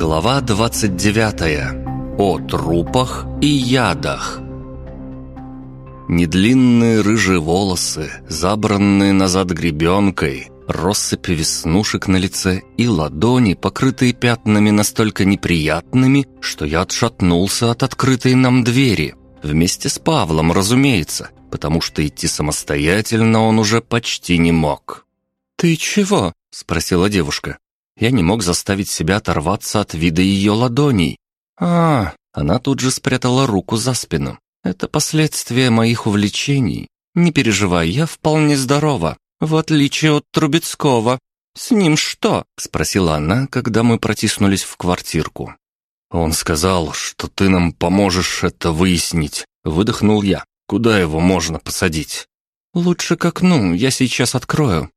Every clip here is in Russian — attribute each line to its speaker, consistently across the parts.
Speaker 1: Глава 29. О трупах и ядах. Недлинные рыжие волосы, забранные назад гребенкой, россыпь веснушек на лице и ладони, покрытые пятнами настолько неприятными, что я отшатнулся от открытой нам двери. Вместе с Павлом, разумеется, потому что идти самостоятельно он уже почти не мог. «Ты чего?» — спросила девушка. Я не мог заставить себя оторваться от вида ее ладоней. А, она тут же спрятала руку за спину. Это последствия моих увлечений. Не переживай, я вполне здорова, в отличие от Трубецкого. С ним что? спросила она, когда мы протиснулись в квартирку. Он сказал, что ты нам поможешь это выяснить. Выдохнул я. Куда его можно посадить? Лучше к окну, я сейчас открою.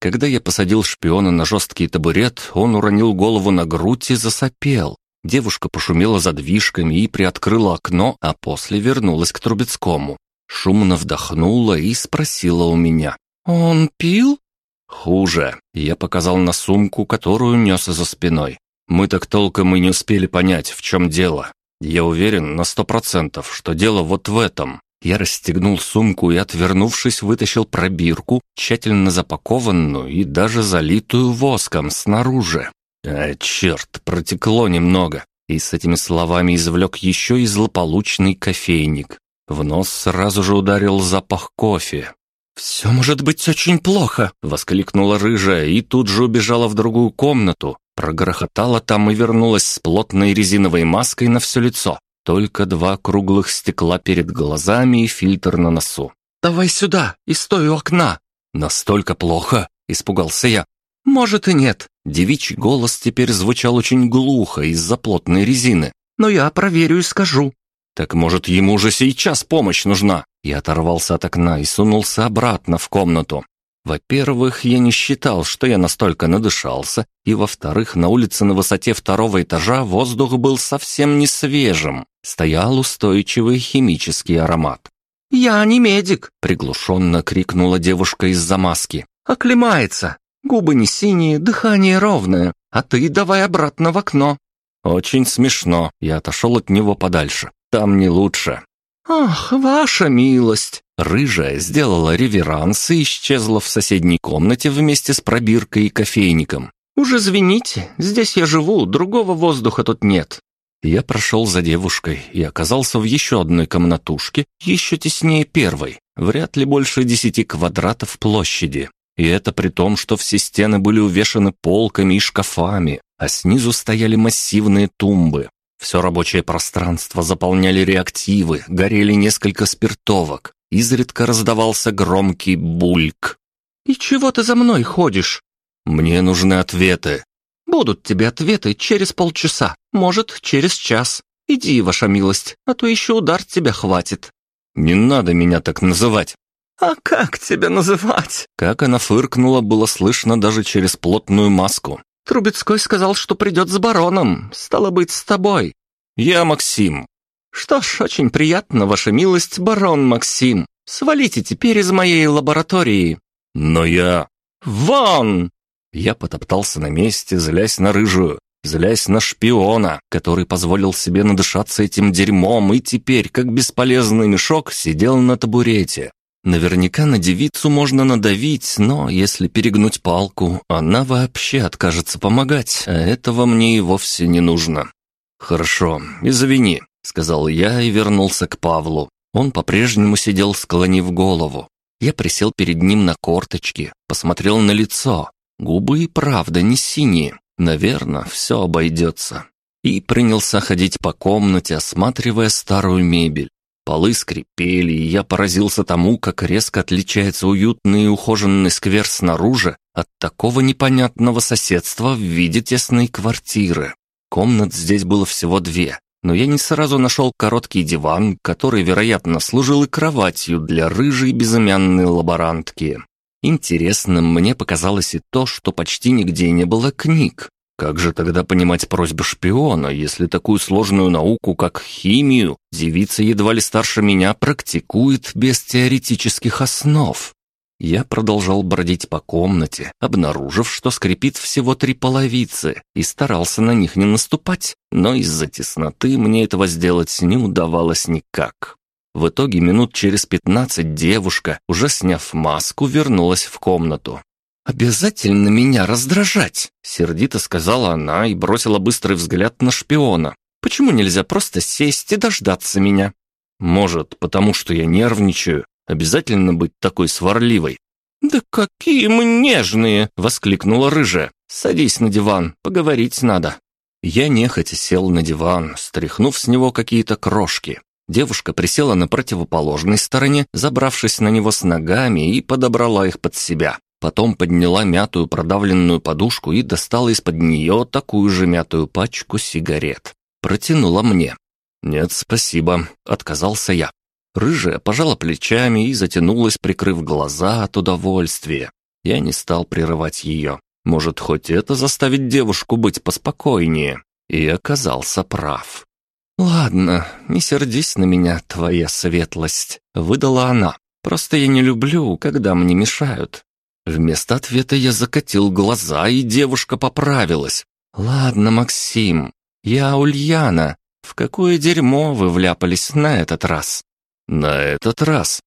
Speaker 1: Когда я посадил шпиона на жесткий табурет, он уронил голову на грудь и засопел. Девушка пошумела задвижками и приоткрыла окно, а после вернулась к Трубецкому. Шумно вдохнула и спросила у меня. «Он пил?» «Хуже». Я показал на сумку, которую нес за спиной. Мы так толком и не успели понять, в чем дело. Я уверен на сто процентов, что дело вот в этом. Я расстегнул сумку и, отвернувшись, вытащил пробирку, тщательно запакованную и даже залитую воском снаружи. А, черт, протекло немного. И с этими словами извлек еще и злополучный кофейник. В нос сразу же ударил запах кофе. «Все может быть очень плохо!» — воскликнула рыжая и тут же убежала в другую комнату, прогрохотала там и вернулась с плотной резиновой маской на все лицо. Только два круглых стекла перед глазами и фильтр на носу. «Давай сюда и стой у окна!» «Настолько плохо?» – испугался я. «Может и нет». Девичий голос теперь звучал очень глухо из-за плотной резины. «Но я проверю и скажу». «Так, может, ему уже сейчас помощь нужна?» Я оторвался от окна и сунулся обратно в комнату. Во-первых, я не считал, что я настолько надышался, и во-вторых, на улице на высоте второго этажа воздух был совсем не свежим, стоял устойчивый химический аромат. «Я не медик!» — приглушенно крикнула девушка из-за маски. «Оклемается! Губы не синие, дыхание ровное, а ты давай обратно в окно!» «Очень смешно!» — я отошел от него подальше. «Там не лучше!» «Ах, ваша милость!» Рыжая сделала реверанс и исчезла в соседней комнате вместе с пробиркой и кофейником. «Уж извините, здесь я живу, другого воздуха тут нет». Я прошел за девушкой и оказался в еще одной комнатушке, еще теснее первой, вряд ли больше десяти квадратов площади. И это при том, что все стены были увешаны полками и шкафами, а снизу стояли массивные тумбы. Все рабочее пространство заполняли реактивы, горели несколько спиртовок, изредка раздавался громкий бульк. «И чего ты за мной ходишь?» «Мне нужны ответы». «Будут тебе ответы через полчаса, может, через час. Иди, ваша милость, а то еще удар тебя хватит». «Не надо меня так называть». «А как тебя называть?» Как она фыркнула, было слышно даже через плотную маску. «Трубецкой сказал, что придет с бароном, стало быть, с тобой». «Я Максим». «Что ж, очень приятно, ваша милость, барон Максим. Свалите теперь из моей лаборатории». «Но я...» «Вон!» Я потоптался на месте, злясь на рыжую, злясь на шпиона, который позволил себе надышаться этим дерьмом и теперь, как бесполезный мешок, сидел на табурете. Наверняка на девицу можно надавить, но если перегнуть палку, она вообще откажется помогать, а этого мне и вовсе не нужно. «Хорошо, извини», — сказал я и вернулся к Павлу. Он по-прежнему сидел, склонив голову. Я присел перед ним на корточки, посмотрел на лицо. Губы и правда не синие. Наверное, все обойдется. И принялся ходить по комнате, осматривая старую мебель. Полы скрипели, и я поразился тому, как резко отличается уютный и ухоженный сквер снаружи от такого непонятного соседства в виде тесной квартиры. Комнат здесь было всего две, но я не сразу нашел короткий диван, который, вероятно, служил и кроватью для рыжей безымянной лаборантки. Интересным мне показалось и то, что почти нигде не было книг. Как же тогда понимать просьбы шпиона, если такую сложную науку, как химию, девица едва ли старше меня практикует без теоретических основ? Я продолжал бродить по комнате, обнаружив, что скрипит всего три половицы, и старался на них не наступать, но из-за тесноты мне этого сделать не удавалось никак. В итоге минут через пятнадцать девушка, уже сняв маску, вернулась в комнату. «Обязательно меня раздражать!» — сердито сказала она и бросила быстрый взгляд на шпиона. «Почему нельзя просто сесть и дождаться меня?» «Может, потому что я нервничаю, Обязательно быть такой сварливой?» «Да какие мы нежные!» — воскликнула рыжая. «Садись на диван, поговорить надо». Я нехотя сел на диван, стряхнув с него какие-то крошки. Девушка присела на противоположной стороне, забравшись на него с ногами и подобрала их под себя. Потом подняла мятую продавленную подушку и достала из-под нее такую же мятую пачку сигарет. Протянула мне. «Нет, спасибо», — отказался я. Рыжая пожала плечами и затянулась, прикрыв глаза от удовольствия. Я не стал прерывать ее. Может, хоть это заставит девушку быть поспокойнее. И оказался прав. «Ладно, не сердись на меня, твоя светлость», — выдала она. «Просто я не люблю, когда мне мешают». Вместо ответа я закатил глаза, и девушка поправилась. «Ладно, Максим, я Ульяна. В какое дерьмо вы вляпались на этот раз?» «На этот раз?»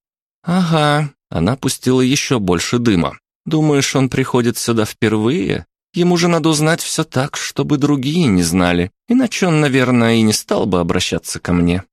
Speaker 1: «Ага». Она пустила еще больше дыма. «Думаешь, он приходит сюда впервые? Ему же надо узнать все так, чтобы другие не знали. Иначе он, наверное, и не стал бы обращаться ко мне».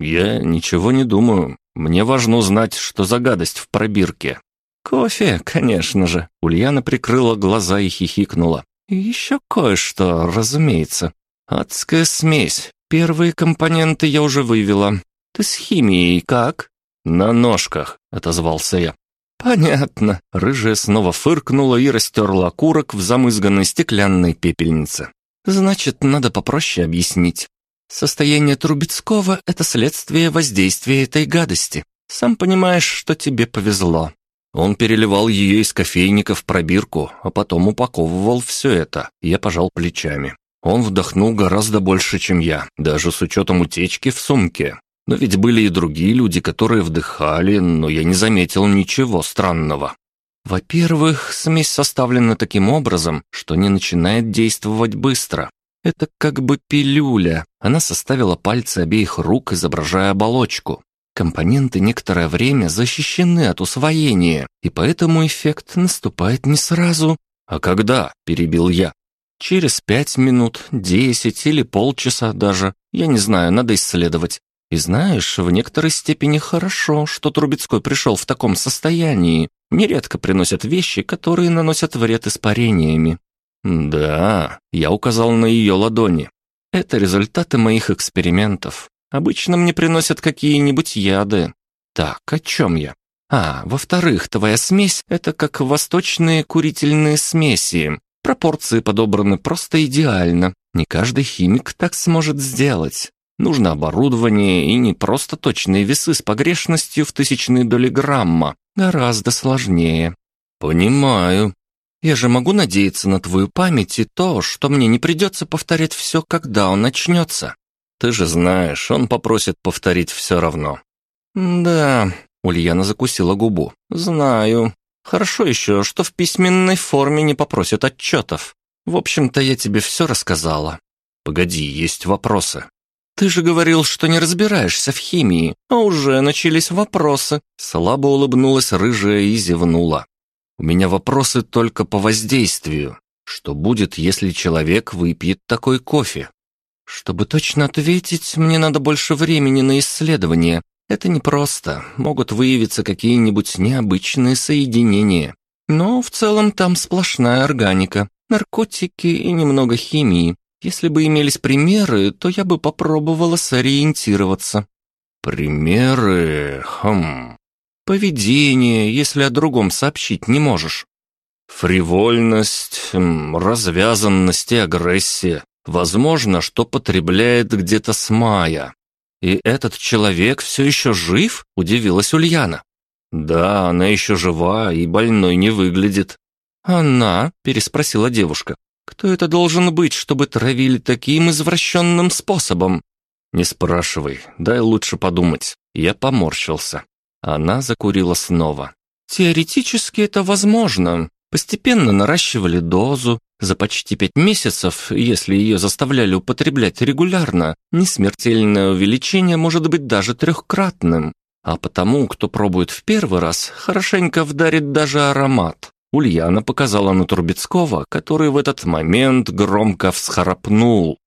Speaker 1: «Я ничего не думаю. Мне важно узнать, что за гадость в пробирке». «Кофе, конечно же». Ульяна прикрыла глаза и хихикнула. еще кое-что, разумеется. Адская смесь. Первые компоненты я уже вывела. «Ты с химией как?» «На ножках», — отозвался я. «Понятно». Рыжая снова фыркнула и растерла окурок в замызганной стеклянной пепельнице. «Значит, надо попроще объяснить. Состояние Трубецкого — это следствие воздействия этой гадости. Сам понимаешь, что тебе повезло». Он переливал ее из кофейника в пробирку, а потом упаковывал все это. Я пожал плечами. Он вдохнул гораздо больше, чем я, даже с учетом утечки в сумке. Но ведь были и другие люди, которые вдыхали, но я не заметил ничего странного. Во-первых, смесь составлена таким образом, что не начинает действовать быстро. Это как бы пилюля. Она составила пальцы обеих рук, изображая оболочку. Компоненты некоторое время защищены от усвоения, и поэтому эффект наступает не сразу. «А когда?» – перебил я. «Через пять минут, десять или полчаса даже. Я не знаю, надо исследовать. И знаешь, в некоторой степени хорошо, что Трубецкой пришел в таком состоянии. Нередко приносят вещи, которые наносят вред испарениями. Да, я указал на ее ладони. Это результаты моих экспериментов. Обычно мне приносят какие-нибудь яды. Так, о чем я? А, во-вторых, твоя смесь – это как восточные курительные смеси. Пропорции подобраны просто идеально. Не каждый химик так сможет сделать. Нужно оборудование и не просто точные весы с погрешностью в тысячные доли грамма. Гораздо сложнее. Понимаю. Я же могу надеяться на твою память и то, что мне не придется повторять все, когда он начнется. Ты же знаешь, он попросит повторить все равно. Да, Ульяна закусила губу. Знаю. Хорошо еще, что в письменной форме не попросят отчетов. В общем-то, я тебе все рассказала. Погоди, есть вопросы. «Ты же говорил, что не разбираешься в химии, а уже начались вопросы». Слабо улыбнулась рыжая и зевнула. «У меня вопросы только по воздействию. Что будет, если человек выпьет такой кофе?» «Чтобы точно ответить, мне надо больше времени на исследование. Это непросто, могут выявиться какие-нибудь необычные соединения. Но в целом там сплошная органика, наркотики и немного химии. Если бы имелись примеры, то я бы попробовала сориентироваться. Примеры? Хм. Поведение, если о другом сообщить не можешь. Фривольность, хм, развязанность и агрессия. Возможно, что потребляет где-то с мая. И этот человек все еще жив? Удивилась Ульяна. Да, она еще жива и больной не выглядит. Она? Переспросила девушка. Кто это должен быть, чтобы травили таким извращенным способом? Не спрашивай, дай лучше подумать. Я поморщился. Она закурила снова. Теоретически это возможно. Постепенно наращивали дозу. За почти пять месяцев, если ее заставляли употреблять регулярно, несмертельное увеличение может быть даже трехкратным. А потому, кто пробует в первый раз, хорошенько вдарит даже аромат. Ульяна показала на Трубецкого, который в этот момент громко всхрапнул.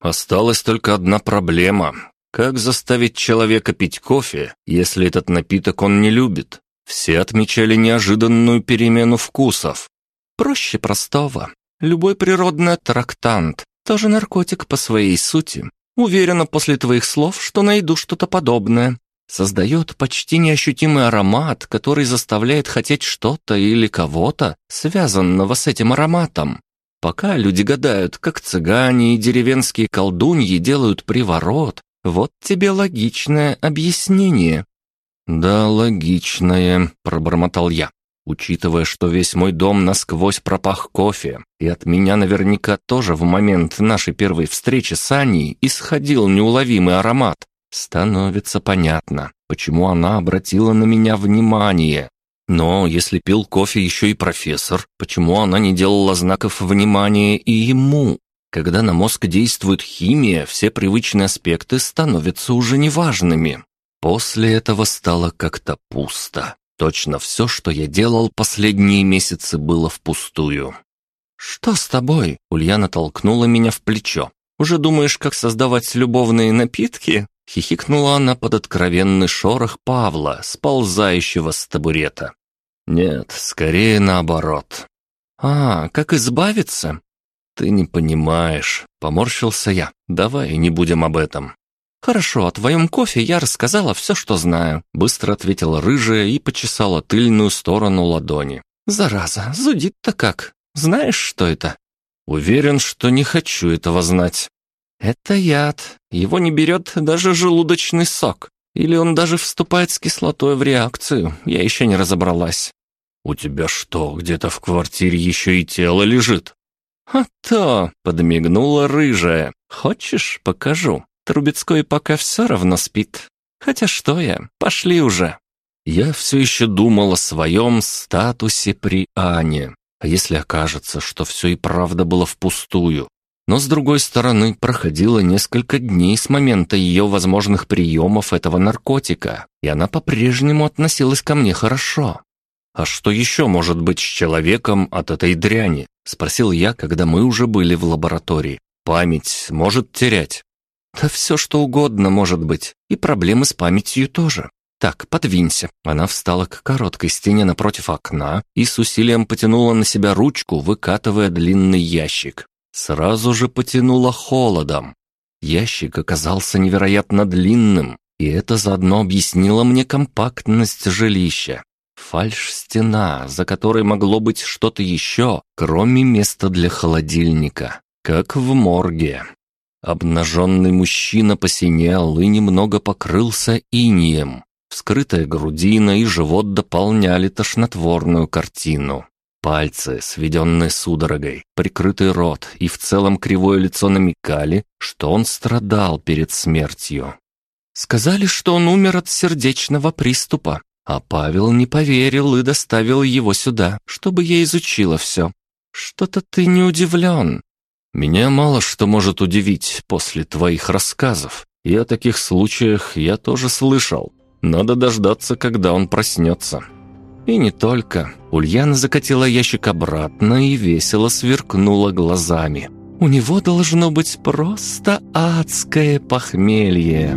Speaker 1: Осталась только одна проблема. Как заставить человека пить кофе, если этот напиток он не любит? Все отмечали неожиданную перемену вкусов. Проще простого. Любой природный трактант, тоже наркотик по своей сути. Уверена после твоих слов, что найду что-то подобное. Создает почти неощутимый аромат, который заставляет хотеть что-то или кого-то, связанного с этим ароматом. Пока люди гадают, как цыгане и деревенские колдуньи делают приворот, вот тебе логичное объяснение. «Да, логичное», — пробормотал я, учитывая, что весь мой дом насквозь пропах кофе, и от меня наверняка тоже в момент нашей первой встречи с Аней исходил неуловимый аромат. Становится понятно, почему она обратила на меня внимание. Но если пил кофе еще и профессор, почему она не делала знаков внимания и ему? Когда на мозг действует химия, все привычные аспекты становятся уже неважными. После этого стало как-то пусто. Точно все, что я делал последние месяцы, было впустую. «Что с тобой?» — Ульяна толкнула меня в плечо. «Уже думаешь, как создавать любовные напитки?» Хихикнула она под откровенный шорох Павла, сползающего с табурета. «Нет, скорее наоборот». «А, как избавиться?» «Ты не понимаешь», — поморщился я. «Давай не будем об этом. «Хорошо, о твоем кофе я рассказала все, что знаю», — быстро ответила рыжая и почесала тыльную сторону ладони. «Зараза, зудит-то как? Знаешь, что это?» «Уверен, что не хочу этого знать». «Это яд. Его не берет даже желудочный сок. Или он даже вступает с кислотой в реакцию. Я еще не разобралась». «У тебя что, где-то в квартире еще и тело лежит?» «А то!» — подмигнула рыжая. «Хочешь, покажу?» Трубецкой пока все равно спит. Хотя что я, пошли уже. Я все еще думал о своем статусе при Ане. А если окажется, что все и правда было впустую? Но с другой стороны, проходило несколько дней с момента ее возможных приемов этого наркотика, и она по-прежнему относилась ко мне хорошо. «А что еще может быть с человеком от этой дряни?» – спросил я, когда мы уже были в лаборатории. «Память может терять?» Да все что угодно может быть, и проблемы с памятью тоже. Так, подвинься. Она встала к короткой стене напротив окна и с усилием потянула на себя ручку, выкатывая длинный ящик. Сразу же потянула холодом. Ящик оказался невероятно длинным, и это заодно объяснило мне компактность жилища. Фальш-стена, за которой могло быть что-то еще, кроме места для холодильника, как в морге. Обнаженный мужчина посинел и немного покрылся инием. Вскрытая грудина и живот дополняли тошнотворную картину. Пальцы, сведенные судорогой, прикрытый рот и в целом кривое лицо намекали, что он страдал перед смертью. Сказали, что он умер от сердечного приступа, а Павел не поверил и доставил его сюда, чтобы я изучила все. Что-то ты не удивлен. Меня мало что может удивить после твоих рассказов, и о таких случаях я тоже слышал. Надо дождаться, когда он проснется». И не только. Ульяна закатила ящик обратно и весело сверкнула глазами. «У него должно быть просто адское похмелье».